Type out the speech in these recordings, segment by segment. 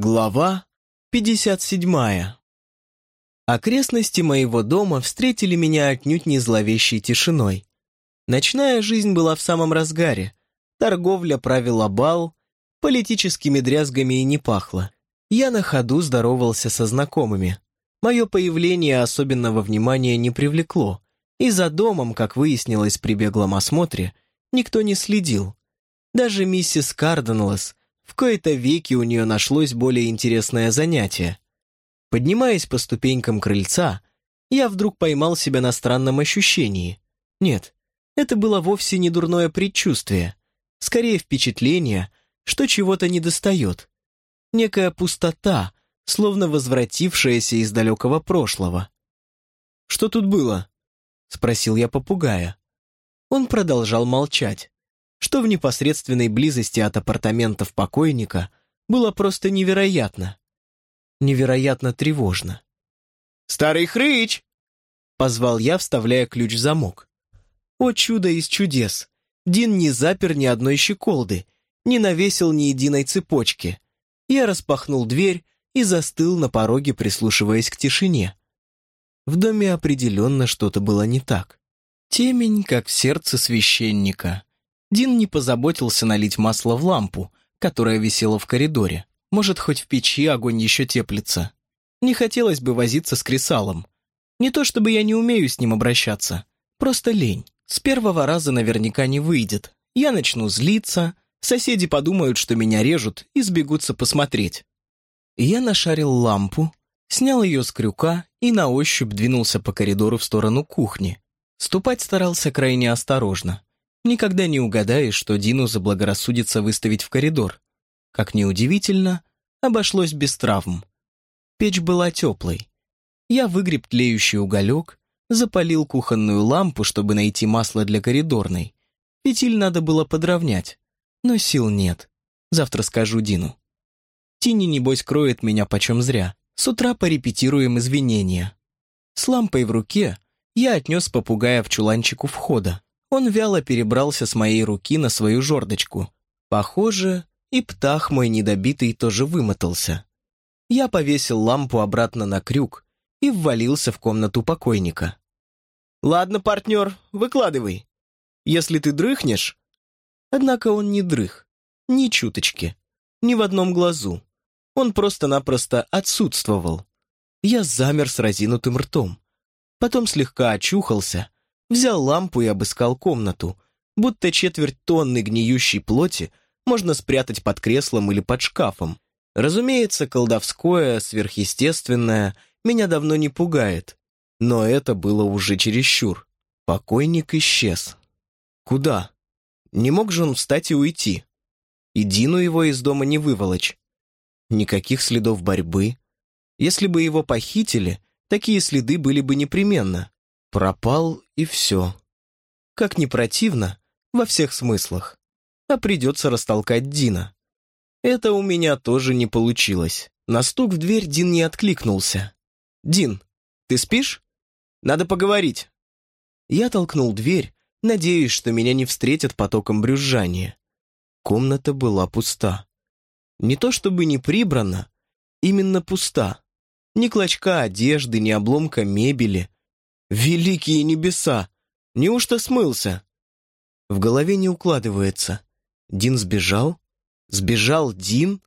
Глава 57. Окрестности моего дома встретили меня отнюдь не зловещей тишиной. Ночная жизнь была в самом разгаре. Торговля правила бал, политическими дрязгами и не пахло. Я на ходу здоровался со знакомыми. Мое появление особенного внимания не привлекло, и за домом, как выяснилось при беглом осмотре, никто не следил. Даже миссис Карденлес, в кои-то веки у нее нашлось более интересное занятие. Поднимаясь по ступенькам крыльца, я вдруг поймал себя на странном ощущении. Нет, это было вовсе не дурное предчувствие, скорее впечатление, что чего-то недостает. Некая пустота, словно возвратившаяся из далекого прошлого. «Что тут было?» — спросил я попугая. Он продолжал молчать что в непосредственной близости от апартаментов покойника было просто невероятно. Невероятно тревожно. «Старый хрыч!» — позвал я, вставляя ключ в замок. О чудо из чудес! Дин не запер ни одной щеколды, не навесил ни единой цепочки. Я распахнул дверь и застыл на пороге, прислушиваясь к тишине. В доме определенно что-то было не так. Темень, как в сердце священника. Дин не позаботился налить масло в лампу, которая висела в коридоре. Может, хоть в печи огонь еще теплится. Не хотелось бы возиться с кресалом. Не то чтобы я не умею с ним обращаться. Просто лень. С первого раза наверняка не выйдет. Я начну злиться, соседи подумают, что меня режут, и сбегутся посмотреть. Я нашарил лампу, снял ее с крюка и на ощупь двинулся по коридору в сторону кухни. Ступать старался крайне осторожно. Никогда не угадаешь, что Дину заблагорассудится выставить в коридор. Как ни удивительно, обошлось без травм. Печь была теплой. Я выгреб тлеющий уголек, запалил кухонную лампу, чтобы найти масло для коридорной. Фитиль надо было подровнять, но сил нет. Завтра скажу Дину. Тини, небось, кроет меня почем зря. С утра порепетируем извинения. С лампой в руке я отнес попугая в чуланчик у входа. Он вяло перебрался с моей руки на свою жердочку. Похоже, и птах мой недобитый тоже вымотался. Я повесил лампу обратно на крюк и ввалился в комнату покойника. «Ладно, партнер, выкладывай. Если ты дрыхнешь...» Однако он не дрых, ни чуточки, ни в одном глазу. Он просто-напросто отсутствовал. Я замер с разинутым ртом. Потом слегка очухался — Взял лампу и обыскал комнату, будто четверть тонны гниющей плоти можно спрятать под креслом или под шкафом. Разумеется, колдовское, сверхъестественное меня давно не пугает. Но это было уже чересчур. Покойник исчез. Куда? Не мог же он встать и уйти? И Дину его из дома не выволочь. Никаких следов борьбы. Если бы его похитили, такие следы были бы непременно. Пропал и все. Как ни противно, во всех смыслах. А придется растолкать Дина. Это у меня тоже не получилось. На стук в дверь Дин не откликнулся. «Дин, ты спишь? Надо поговорить». Я толкнул дверь, надеясь, что меня не встретят потоком брюзжания. Комната была пуста. Не то чтобы не прибрана, именно пуста. Ни клочка одежды, ни обломка мебели, Великие небеса! Неужто смылся? В голове не укладывается. Дин сбежал? Сбежал Дин?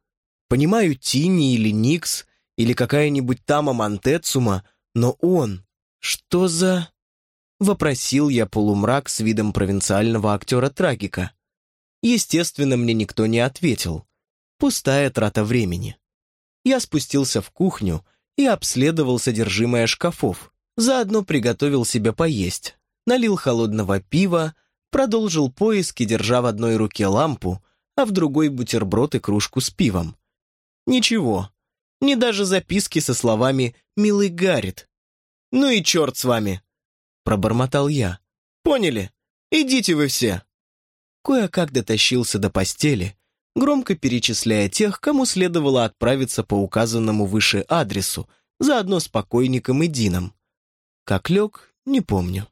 Понимаю, Тини или Никс, или какая-нибудь Тама Монтецума, но он... Что за... Вопросил я полумрак с видом провинциального актера-трагика. Естественно, мне никто не ответил. Пустая трата времени. Я спустился в кухню и обследовал содержимое шкафов. Заодно приготовил себе поесть, налил холодного пива, продолжил поиски, держа в одной руке лампу, а в другой бутерброд и кружку с пивом. Ничего, не даже записки со словами «Милый Гаррит». «Ну и черт с вами!» — пробормотал я. «Поняли? Идите вы все!» Кое-как дотащился до постели, громко перечисляя тех, кому следовало отправиться по указанному выше адресу, заодно с покойником и Дином. Как лег, не помню.